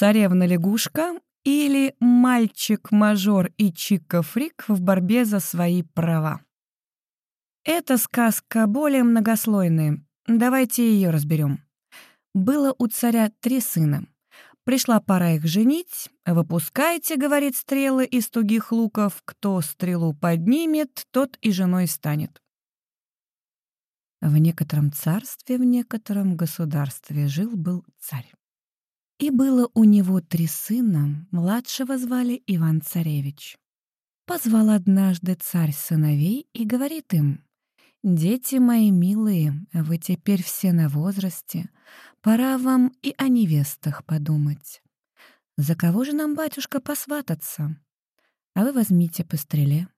«Царевна-лягушка» или «Мальчик-мажор и Чика-фрик в борьбе за свои права». Эта сказка более многослойная. Давайте ее разберем. Было у царя три сына. Пришла пора их женить. «Выпускайте, — говорит, — стрелы из тугих луков. Кто стрелу поднимет, тот и женой станет». В некотором царстве, в некотором государстве жил-был царь. И было у него три сына, младшего звали Иван-Царевич. Позвал однажды царь сыновей и говорит им, «Дети мои милые, вы теперь все на возрасте, пора вам и о невестах подумать. За кого же нам, батюшка, посвататься? А вы возьмите по стреле,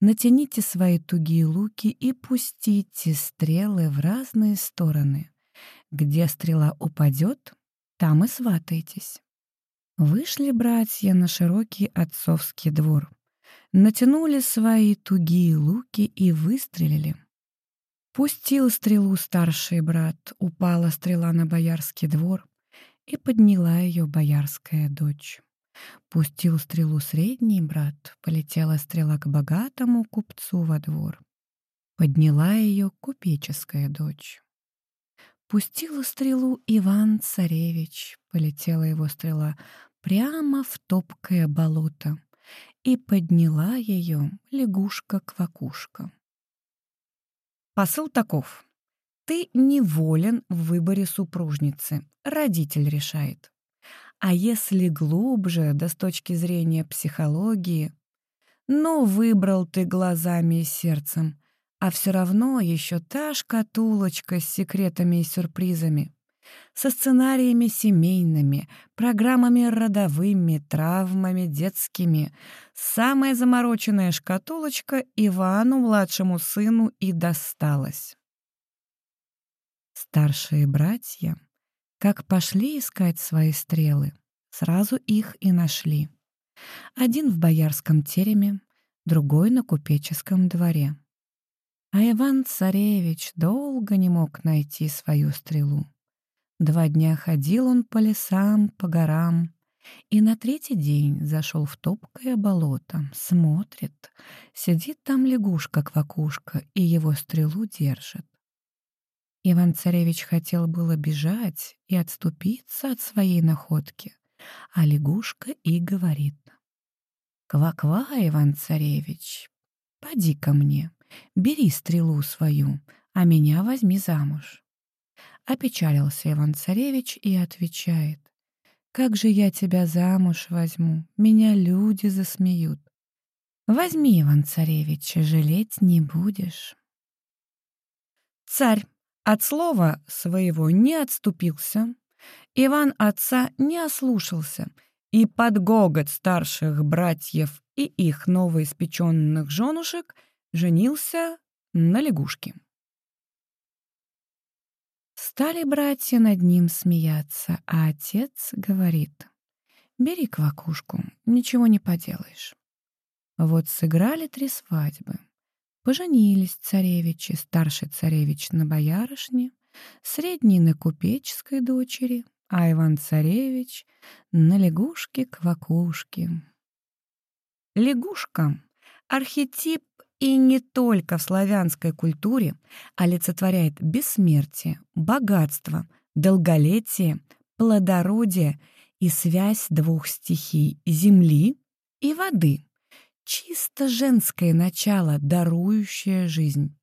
натяните свои тугие луки и пустите стрелы в разные стороны. Где стрела упадет, там и сватайтесь. Вышли братья на широкий отцовский двор, натянули свои тугие луки и выстрелили. Пустил стрелу старший брат, упала стрела на боярский двор, и подняла ее боярская дочь. Пустил стрелу средний брат, полетела стрела к богатому купцу во двор. Подняла ее купеческая дочь. Пустила стрелу Иван-царевич, полетела его стрела прямо в топкое болото, и подняла ее лягушка-квакушка. Посыл таков. Ты неволен в выборе супружницы. Родитель решает. А если глубже, да с точки зрения психологии, ну, выбрал ты глазами и сердцем, а все равно еще та шкатулочка с секретами и сюрпризами со сценариями семейными, программами родовыми, травмами детскими. Самая замороченная шкатулочка Ивану, младшему сыну, и досталась. Старшие братья, как пошли искать свои стрелы, сразу их и нашли. Один в боярском тереме, другой на купеческом дворе. А Иван-царевич долго не мог найти свою стрелу. Два дня ходил он по лесам, по горам, и на третий день зашел в топкое болото. Смотрит, сидит там лягушка-квакушка и его стрелу держит. Иван-царевич хотел было бежать и отступиться от своей находки, а лягушка и говорит. «Ква-ква, Иван-царевич, поди ко мне, бери стрелу свою, а меня возьми замуж». Опечалился Иван-царевич и отвечает. «Как же я тебя замуж возьму? Меня люди засмеют». «Возьми, Иван-царевич, жалеть не будешь». Царь от слова своего не отступился, Иван отца не ослушался, и под гогот старших братьев и их новоиспеченных женушек женился на лягушке. Стали братья над ним смеяться, а отец говорит, «Бери квакушку, ничего не поделаешь». Вот сыграли три свадьбы. Поженились царевичи, старший царевич на боярышне, средний на купеческой дочери, а Иван-царевич на лягушке-квакушке. Лягушка — архетип и не только в славянской культуре олицетворяет бессмертие, богатство, долголетие, плодородие и связь двух стихий — земли и воды, чисто женское начало, дарующее жизнь.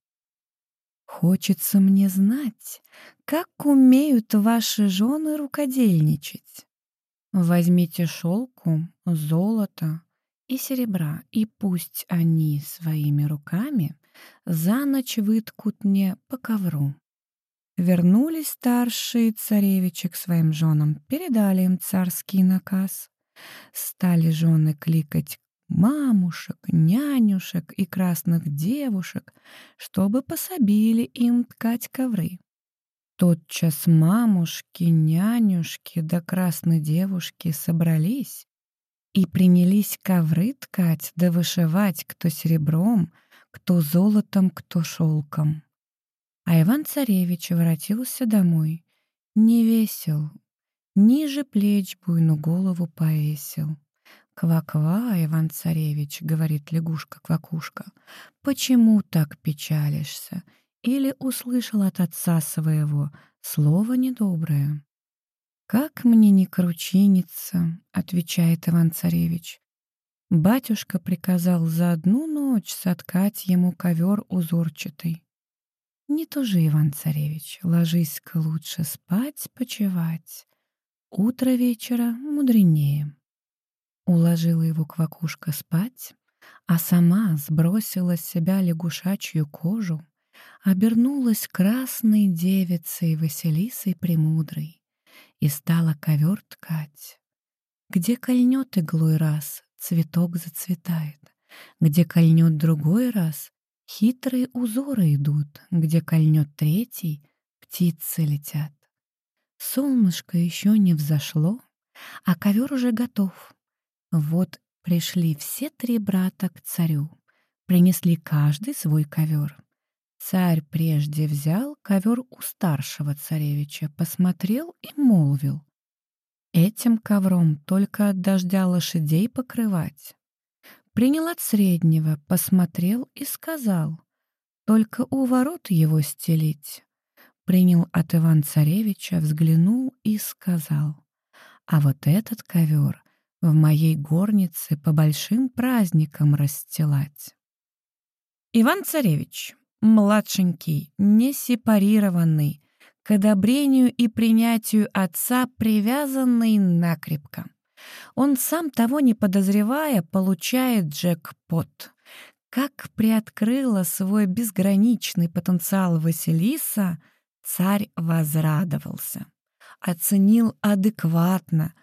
Хочется мне знать, как умеют ваши жены рукодельничать. Возьмите шелку, золото, и серебра, и пусть они своими руками за ночь выткут мне по ковру. Вернулись старшие царевичи к своим женам, передали им царский наказ. Стали жены кликать мамушек, нянюшек и красных девушек, чтобы пособили им ткать ковры. Тотчас мамушки, нянюшки да красные девушки собрались и принялись ковры ткать да вышивать кто серебром, кто золотом, кто шелком. А Иван-царевич воротился домой. Не весел, ниже плеч буйну голову повесил. «Ква-ква, Иван-царевич», — говорит лягушка-квакушка, — «почему так печалишься?» Или услышал от отца своего слово недоброе. «Как мне не кручиниться?» — отвечает Иван-царевич. Батюшка приказал за одну ночь соткать ему ковер узорчатый. «Не тужи, Иван-царевич, ложись-ка лучше спать, почевать. Утро вечера мудренее». Уложила его квакушка спать, а сама сбросила с себя лягушачью кожу, обернулась красной девицей Василисой Премудрой и стала ковер ткать. Где кольнет иглой раз, цветок зацветает, где кольнет другой раз, хитрые узоры идут, где кольнет третий, птицы летят. Солнышко еще не взошло, а ковер уже готов. Вот пришли все три брата к царю, принесли каждый свой ковер. Царь прежде взял ковер у старшего царевича, посмотрел и молвил. Этим ковром только от дождя лошадей покрывать. Принял от среднего, посмотрел и сказал. Только у ворот его стелить. Принял от Иван-царевича, взглянул и сказал. А вот этот ковер в моей горнице по большим праздникам расстилать. Иван-царевич, младшенький, не сепарированный, к одобрению и принятию отца привязанный накрепко. Он сам того не подозревая, получает джекпот. Как приоткрыла свой безграничный потенциал Василиса, царь возрадовался оценил адекватно,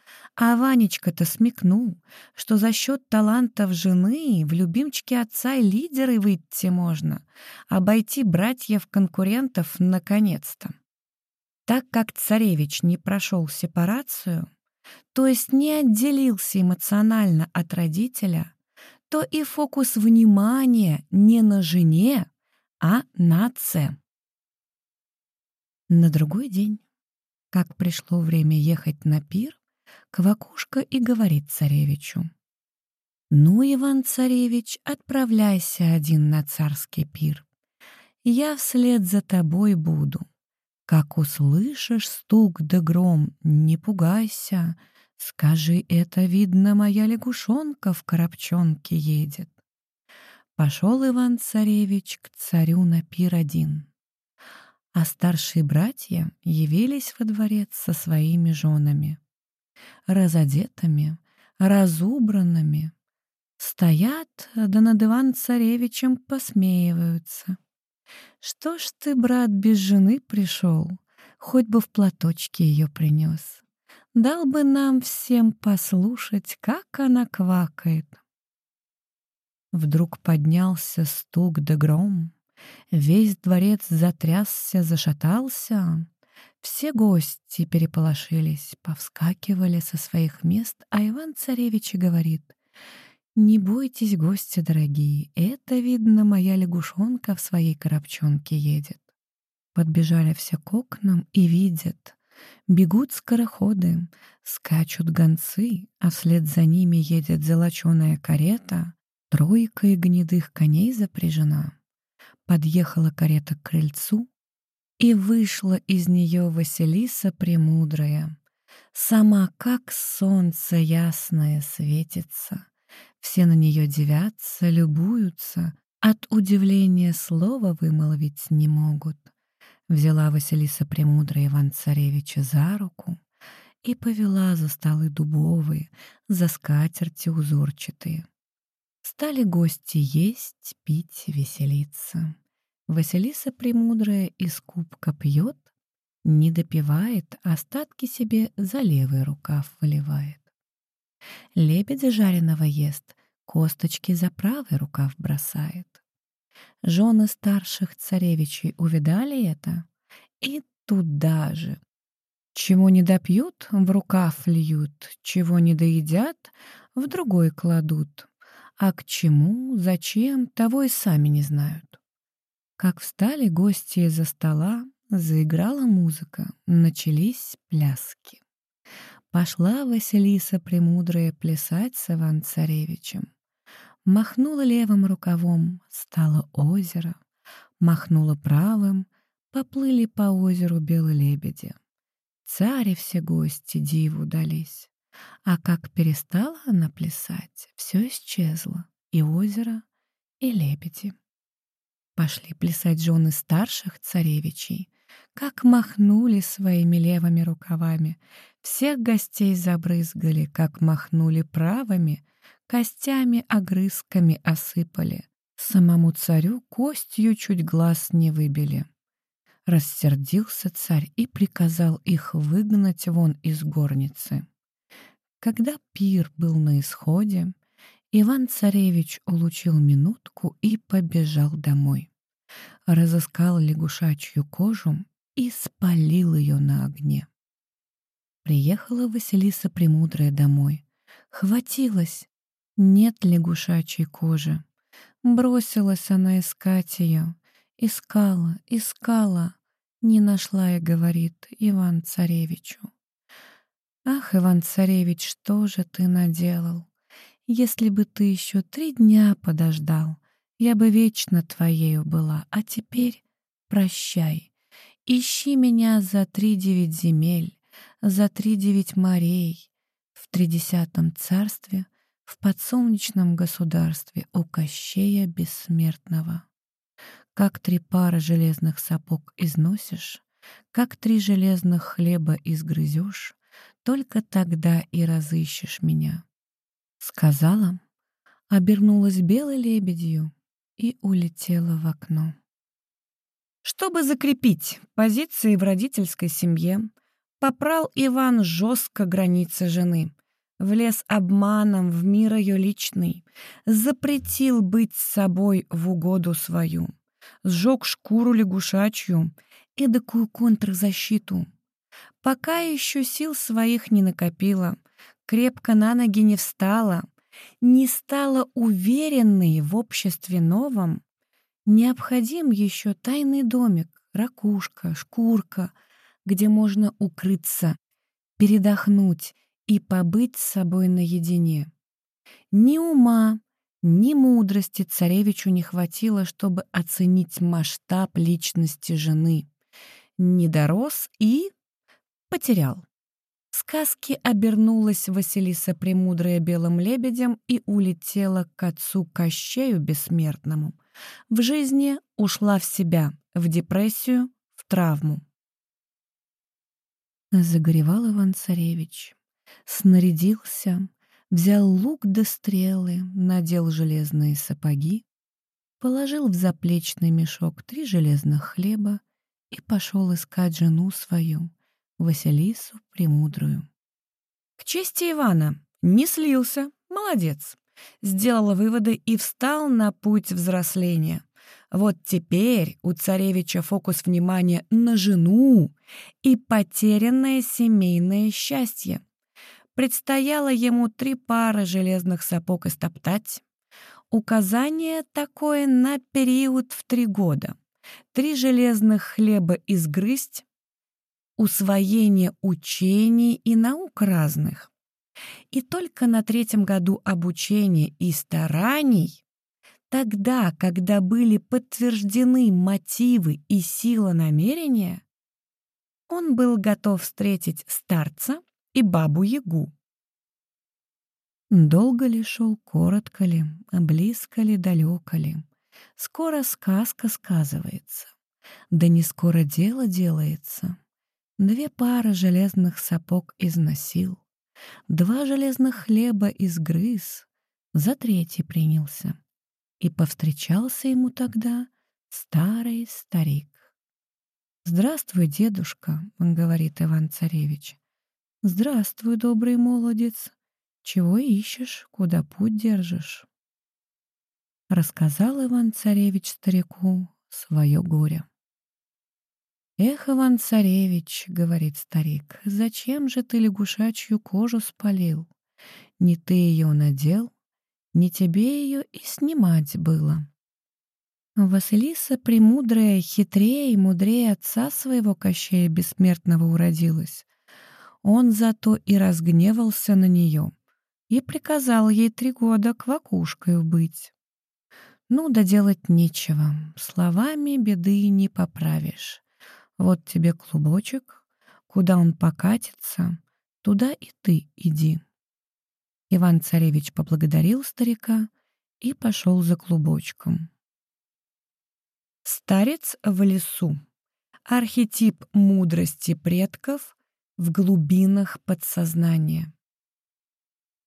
а Ванечка-то смекнул, что за счет талантов жены в любимчики отца и лидеры выйти можно, обойти братьев-конкурентов наконец-то. Так как царевич не прошел сепарацию, то есть не отделился эмоционально от родителя, то и фокус внимания не на жене, а на отце. На другой день как пришло время ехать на пир, Квакушка и говорит царевичу. «Ну, Иван-царевич, отправляйся один на царский пир. Я вслед за тобой буду. Как услышишь стук да гром, не пугайся. Скажи, это видно, моя лягушонка в коробчонке едет». Пошел Иван-царевич к царю на пир один а старшие братья явились во дворец со своими женами. Разодетыми, разубранными. Стоят, да над Иван-царевичем посмеиваются. «Что ж ты, брат, без жены пришел? Хоть бы в платочке ее принес. Дал бы нам всем послушать, как она квакает». Вдруг поднялся стук да гром, Весь дворец затрясся, зашатался. Все гости переполошились, повскакивали со своих мест, а Иван-царевич говорит, «Не бойтесь, гости дорогие, это, видно, моя лягушонка в своей коробчонке едет». Подбежали все к окнам и видят. Бегут скороходы, скачут гонцы, а вслед за ними едет золоченая карета, тройка и гнедых коней запряжена. Подъехала карета к крыльцу, и вышла из нее Василиса Премудрая. Сама как солнце ясное светится. Все на нее девятся, любуются, от удивления слова вымолвить не могут. Взяла Василиса Премудрая Иван-Царевича за руку и повела за столы дубовые, за скатерти узорчатые. Стали гости есть, пить, веселиться. Василиса Премудрая из кубка пьет, не допивает, остатки себе за левый рукав выливает. Лебедя жареного ест, косточки за правый рукав бросает. Жены старших царевичей увидали это, и туда же. Чего не допьют, в рукав льют, чего не доедят, в другой кладут а к чему, зачем, того и сами не знают. Как встали гости из-за стола, заиграла музыка, начались пляски. Пошла Василиса Премудрая плясать с Иван-Царевичем. Махнула левым рукавом, стало озеро. Махнула правым, поплыли по озеру белые лебеди. Цари все гости диву дались. А как перестала она плясать, все исчезло. И озеро, и лебеди. Пошли плясать жены старших царевичей, как махнули своими левыми рукавами, всех гостей забрызгали, как махнули правыми, костями огрызками осыпали. Самому царю костью чуть глаз не выбили. Рассердился царь и приказал их выгнать вон из горницы. Когда пир был на исходе, Иван-царевич улучил минутку и побежал домой. Разыскал лягушачью кожу и спалил ее на огне. Приехала Василиса Премудрая домой. Хватилась. Нет лягушачьей кожи. Бросилась она искать ее. Искала, искала. Не нашла и говорит Иван-царевичу. «Ах, Иван-царевич, что же ты наделал? Если бы ты еще три дня подождал, я бы вечно твоею была, а теперь прощай. Ищи меня за три девять земель, за три девять морей, в тридесятом царстве, в подсолнечном государстве у Кощея Бессмертного. Как три пары железных сапог износишь, как три железных хлеба изгрызешь, только тогда и разыщешь меня. Сказала, обернулась белой лебедью и улетела в окно. Чтобы закрепить позиции в родительской семье, попрал Иван жестко границы жены, влез обманом в мир ее личный, запретил быть собой в угоду свою, сжег шкуру лягушачью, эдакую контрзащиту. Пока еще сил своих не накопила, крепко на ноги не встала, не стала уверенной в обществе новом, необходим еще тайный домик, ракушка, шкурка, где можно укрыться, передохнуть и побыть с собой наедине. Ни ума, ни мудрости царевичу не хватило, чтобы оценить масштаб личности жены. Не дорос и потерял сказки обернулась Василиса Премудрая белым лебедем и улетела к отцу Кощею Бессмертному. В жизни ушла в себя, в депрессию, в травму. Загоревал Иван-Царевич, снарядился, взял лук до стрелы, надел железные сапоги, положил в заплечный мешок три железных хлеба и пошел искать жену свою, Василису Премудрую. К чести Ивана не слился, молодец. Сделал выводы и встал на путь взросления. Вот теперь у царевича фокус внимания на жену и потерянное семейное счастье. Предстояло ему три пары железных сапог истоптать. Указание такое на период в три года. Три железных хлеба изгрызть, усвоение учений и наук разных. И только на третьем году обучения и стараний, тогда, когда были подтверждены мотивы и сила намерения, он был готов встретить старца и бабу-ягу. Долго ли шел, коротко ли, близко ли, далеко ли, скоро сказка сказывается, да не скоро дело делается. Две пары железных сапог износил, Два железных хлеба изгрыз, За третий принялся. И повстречался ему тогда старый старик. «Здравствуй, дедушка», — говорит Иван-царевич. «Здравствуй, добрый молодец. Чего ищешь, куда путь держишь?» Рассказал Иван-царевич старику свое горе. «Эх, Иван-царевич», — говорит старик, — «зачем же ты лягушачью кожу спалил? Не ты ее надел, не тебе ее и снимать было». Василиса премудрая, хитрее и мудрее отца своего Кощея Бессмертного уродилась. Он зато и разгневался на нее и приказал ей три года квакушкой быть. Ну, да нечего, словами беды не поправишь. Вот тебе клубочек, куда он покатится, туда и ты иди. Иван-царевич поблагодарил старика и пошел за клубочком. Старец в лесу. Архетип мудрости предков в глубинах подсознания.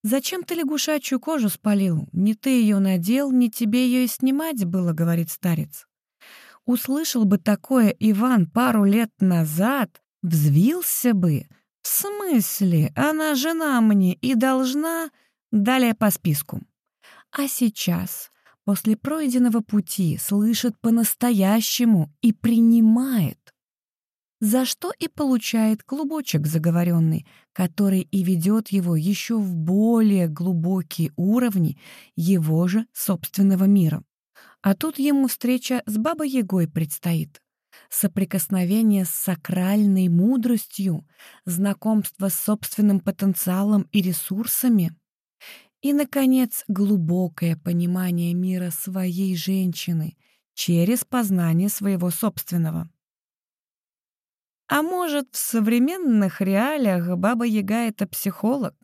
«Зачем ты лягушачью кожу спалил? Не ты ее надел, не тебе ее и снимать было», — говорит старец. Услышал бы такое Иван пару лет назад, взвился бы. В смысле? Она жена мне и должна... Далее по списку. А сейчас, после пройденного пути, слышит по-настоящему и принимает за что и получает клубочек заговоренный, который и ведет его еще в более глубокие уровни его же собственного мира. А тут ему встреча с Бабой-Ягой предстоит. Соприкосновение с сакральной мудростью, знакомство с собственным потенциалом и ресурсами. И, наконец, глубокое понимание мира своей женщины через познание своего собственного. А может, в современных реалиях Баба-Яга — это психолог?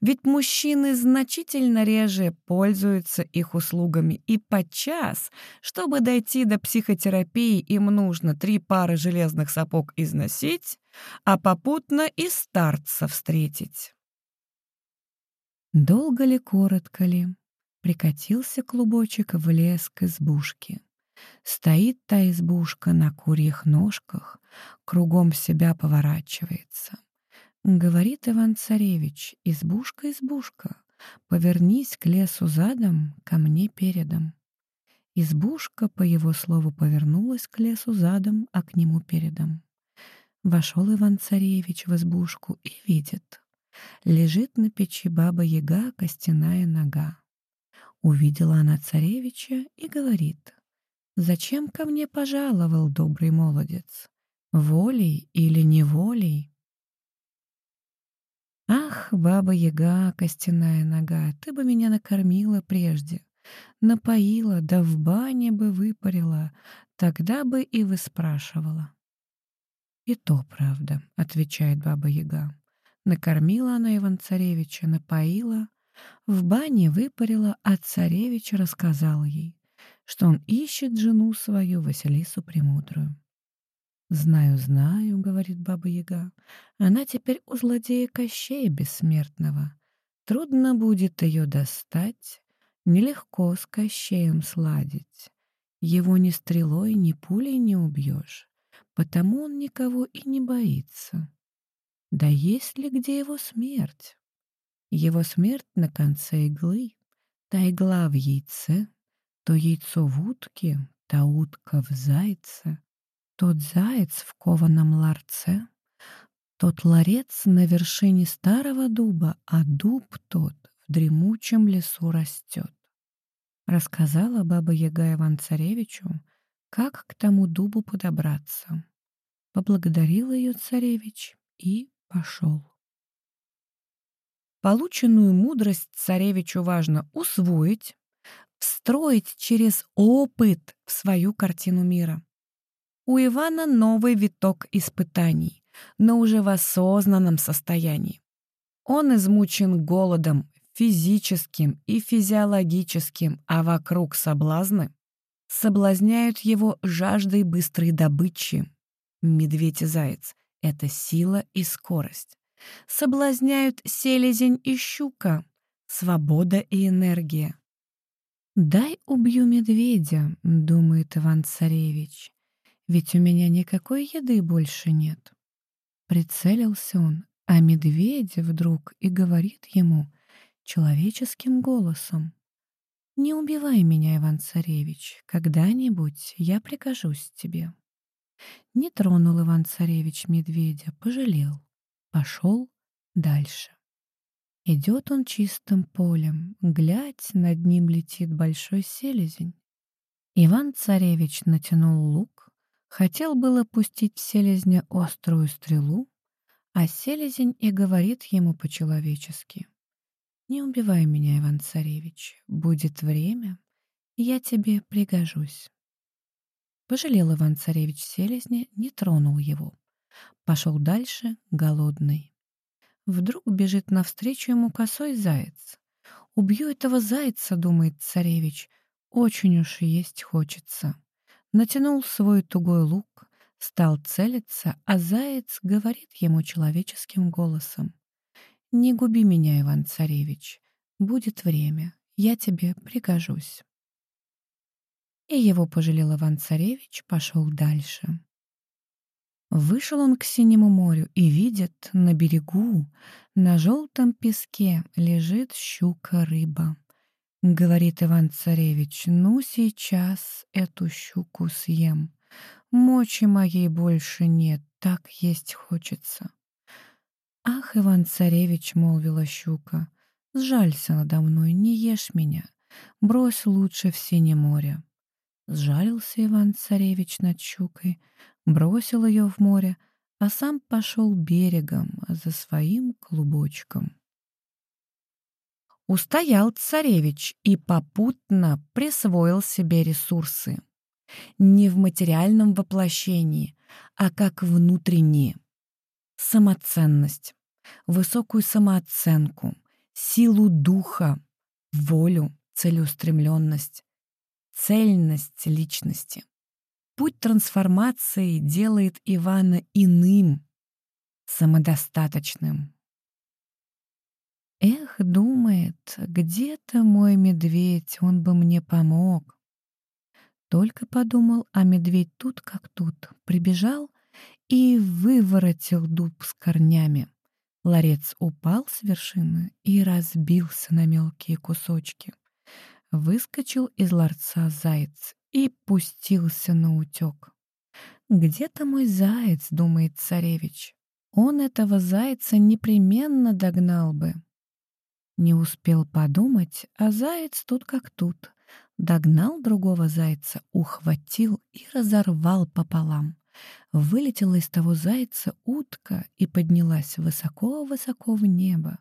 Ведь мужчины значительно реже пользуются их услугами, и подчас, чтобы дойти до психотерапии, им нужно три пары железных сапог износить, а попутно и старца встретить. Долго ли, коротко ли, прикатился клубочек в лес к избушке. Стоит та избушка на курьих ножках, кругом себя поворачивается. Говорит Иван-царевич, избушка, избушка, повернись к лесу задом, ко мне передом. Избушка, по его слову, повернулась к лесу задом, а к нему передом. Вошел Иван-царевич в избушку и видит. Лежит на печи баба-яга костяная нога. Увидела она царевича и говорит, «Зачем ко мне пожаловал добрый молодец? Волей или неволей?» «Ах, баба-яга, костяная нога, ты бы меня накормила прежде, напоила, да в бане бы выпарила, тогда бы и выспрашивала». «И то правда», — отвечает баба-яга. Накормила она Иван-царевича, напоила, в бане выпарила, а царевич рассказал ей что он ищет жену свою, Василису Премудрую. «Знаю, знаю», — говорит Баба-Яга, — «она теперь у злодея Кощея Бессмертного. Трудно будет ее достать, нелегко с Кощеем сладить. Его ни стрелой, ни пулей не убьешь, потому он никого и не боится. Да есть ли где его смерть? Его смерть на конце иглы, та игла в яйце, то яйцо в утке, та утка в зайце, тот заяц в кованом ларце, тот ларец на вершине старого дуба, а дуб тот в дремучем лесу растет. Рассказала баба Яга Иван-царевичу, как к тому дубу подобраться. Поблагодарил ее царевич и пошел. Полученную мудрость царевичу важно усвоить, встроить через опыт в свою картину мира. У Ивана новый виток испытаний, но уже в осознанном состоянии. Он измучен голодом физическим и физиологическим, а вокруг соблазны соблазняют его жаждой быстрой добычи. Медведь и заяц — это сила и скорость. Соблазняют селезень и щука — свобода и энергия. «Дай убью медведя», — думает Иван-царевич, «ведь у меня никакой еды больше нет». Прицелился он, а медведь вдруг и говорит ему человеческим голосом. «Не убивай меня, Иван-царевич, когда-нибудь я прикажусь тебе». Не тронул Иван-царевич медведя, пожалел, пошел дальше. Идет он чистым полем, глядь, над ним летит большой селезень. Иван-царевич натянул лук, хотел было пустить в селезня острую стрелу, А селезень и говорит ему по-человечески. «Не убивай меня, Иван-царевич. Будет время, я тебе пригожусь». Пожалел Иван-царевич селезня, не тронул его. Пошел дальше, голодный. Вдруг бежит навстречу ему косой заяц. «Убью этого зайца», — думает царевич, — «очень уж есть хочется». Натянул свой тугой лук, стал целиться, а заяц говорит ему человеческим голосом. «Не губи меня, Иван-царевич, будет время, я тебе пригожусь». И его пожалел Иван-царевич, пошел дальше. Вышел он к синему морю и видит, на берегу, на желтом песке лежит щука-рыба. Говорит Иван-царевич, ну сейчас эту щуку съем. Мочи моей больше нет, так есть хочется. Ах, Иван-царевич, молвила щука, сжалься надо мной, не ешь меня, брось лучше в синее море. Сжалился Иван-царевич над щукой, бросил ее в море, а сам пошел берегом за своим клубочком. Устоял царевич и попутно присвоил себе ресурсы. Не в материальном воплощении, а как внутренние. Самоценность, высокую самооценку, силу духа, волю, целеустремленность, цельность личности. Путь трансформации делает Ивана иным, самодостаточным. Эх, думает, где-то мой медведь, он бы мне помог. Только подумал, а медведь тут как тут, прибежал и выворотил дуб с корнями. Ларец упал с вершины и разбился на мелкие кусочки. Выскочил из ларца заяц и пустился на утек. «Где-то мой заяц», — думает царевич. «Он этого зайца непременно догнал бы». Не успел подумать, а заяц тут как тут. Догнал другого зайца, ухватил и разорвал пополам. Вылетела из того зайца утка и поднялась высоко-высоко в небо.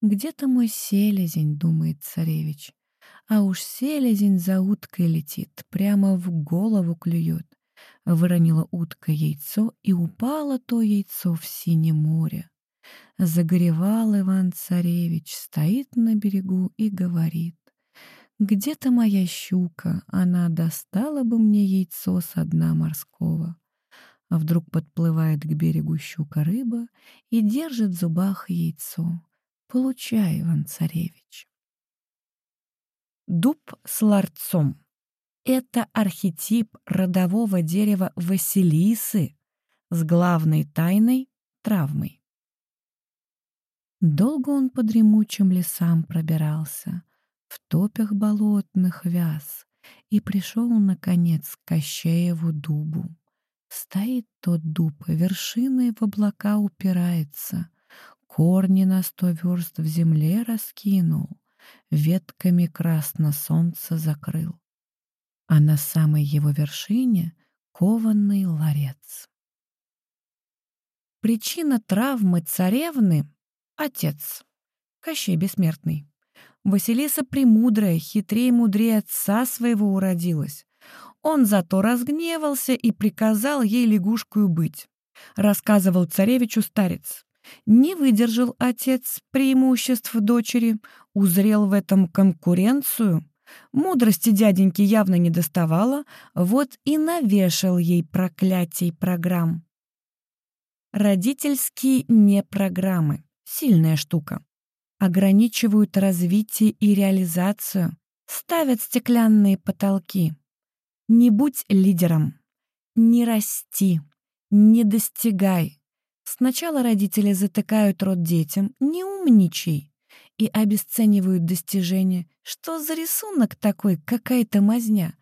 «Где-то мой селезень», — думает царевич. А уж селезень за уткой летит, прямо в голову клюет. Выронила утка яйцо, и упало то яйцо в синее море. Загоревал Иван-царевич, стоит на берегу и говорит. «Где-то моя щука, она достала бы мне яйцо со дна морского». А вдруг подплывает к берегу щука-рыба и держит в зубах яйцо. «Получай, Иван-царевич». Дуб с ларцом. Это архетип родового дерева Василисы с главной тайной — травмой. Долго он по дремучим лесам пробирался, в топях болотных вяз, и пришел, наконец, к Кощееву дубу. Стоит тот дуб, вершиной в облака упирается, корни на сто верст в земле раскинул, ветками красно солнце закрыл, а на самой его вершине кованный ларец. Причина травмы царевны — отец, Кощей Бессмертный. Василиса Премудрая, хитрее мудрее отца своего уродилась. Он зато разгневался и приказал ей лягушкою быть. Рассказывал царевичу старец. Не выдержал отец преимуществ дочери, узрел в этом конкуренцию. Мудрости дяденьки явно не доставало, вот и навешал ей проклятий программ. Родительские не программы. Сильная штука. Ограничивают развитие и реализацию. Ставят стеклянные потолки. Не будь лидером. Не расти. Не достигай. Сначала родители затыкают рот детям «не умничай» и обесценивают достижения. Что за рисунок такой, какая-то мазня?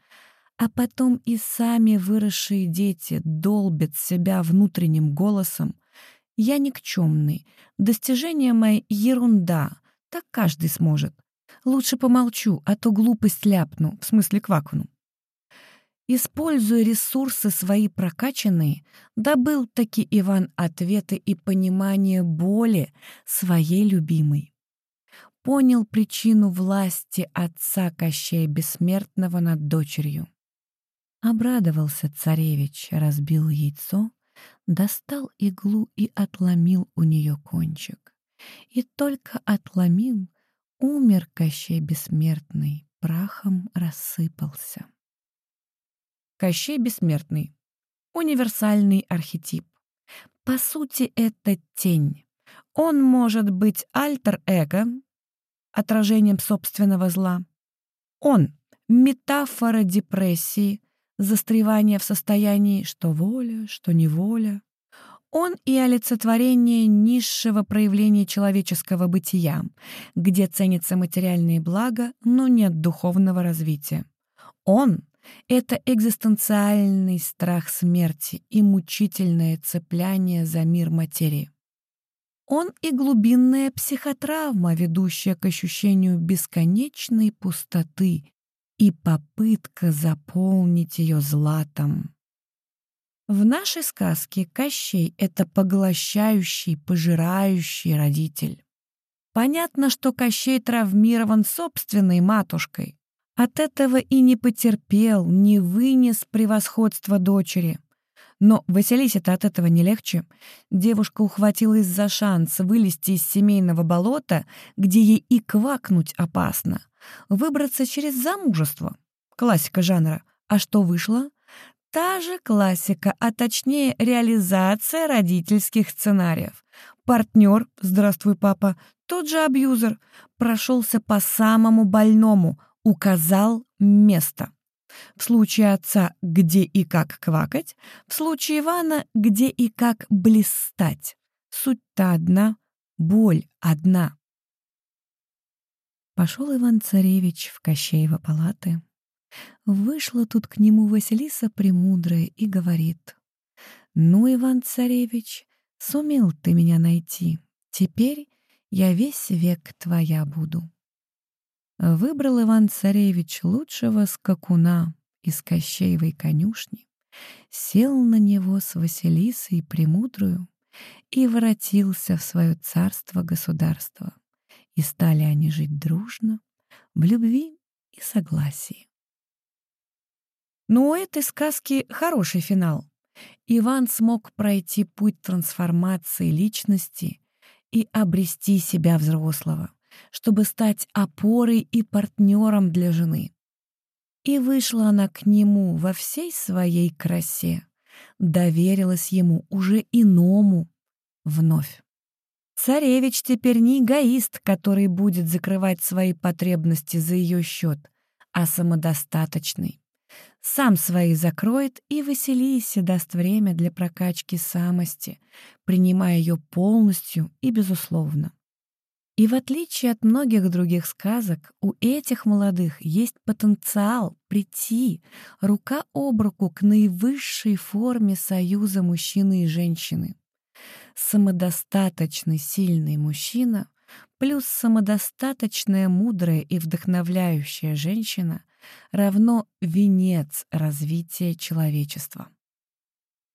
А потом и сами выросшие дети долбят себя внутренним голосом. «Я никчемный, достижения мои — ерунда, так каждый сможет. Лучше помолчу, а то глупость ляпну, в смысле квакну». Используя ресурсы свои прокачанные, добыл таки Иван ответы и понимание боли своей любимой. Понял причину власти отца Кощея Бессмертного над дочерью. Обрадовался царевич, разбил яйцо, достал иглу и отломил у нее кончик. И только отломил, умер Кощей Бессмертный, прахом рассыпался. Кощей Бессмертный. Универсальный архетип. По сути, это тень. Он может быть альтер-эго, отражением собственного зла. Он — метафора депрессии, застревания в состоянии что воля, что неволя. Он и олицетворение низшего проявления человеческого бытия, где ценятся материальные блага, но нет духовного развития. Он это экзистенциальный страх смерти и мучительное цепляние за мир материи. Он и глубинная психотравма, ведущая к ощущению бесконечной пустоты и попытка заполнить ее златом. В нашей сказке Кощей — это поглощающий, пожирающий родитель. Понятно, что Кощей травмирован собственной матушкой, от этого и не потерпел, не вынес превосходства дочери. Но Василисе-то от этого не легче. Девушка ухватилась за шанс вылезти из семейного болота, где ей и квакнуть опасно. Выбраться через замужество. Классика жанра. А что вышло? Та же классика, а точнее реализация родительских сценариев. Партнер, здравствуй, папа, тот же абьюзер, прошелся по самому больному, указал место. В случае отца «где и как квакать», в случае Ивана «где и как блистать». Суть-то одна, боль одна. Пошел Иван-царевич в Кощеево палаты. Вышла тут к нему Василиса Премудрая и говорит, «Ну, Иван-царевич, сумел ты меня найти. Теперь я весь век твоя буду». Выбрал Иван-царевич лучшего скакуна из Кощеевой конюшни, сел на него с Василисой Премудрую и воротился в свое царство-государство. И стали они жить дружно, в любви и согласии. Но у этой сказки хороший финал. Иван смог пройти путь трансформации личности и обрести себя взрослого чтобы стать опорой и партнером для жены. И вышла она к нему во всей своей красе, доверилась ему уже иному вновь. Царевич теперь не эгоист, который будет закрывать свои потребности за ее счет, а самодостаточный. Сам свои закроет и Василисе даст время для прокачки самости, принимая ее полностью и безусловно. И в отличие от многих других сказок, у этих молодых есть потенциал прийти рука об руку к наивысшей форме союза мужчины и женщины. Самодостаточный сильный мужчина плюс самодостаточная мудрая и вдохновляющая женщина равно венец развития человечества.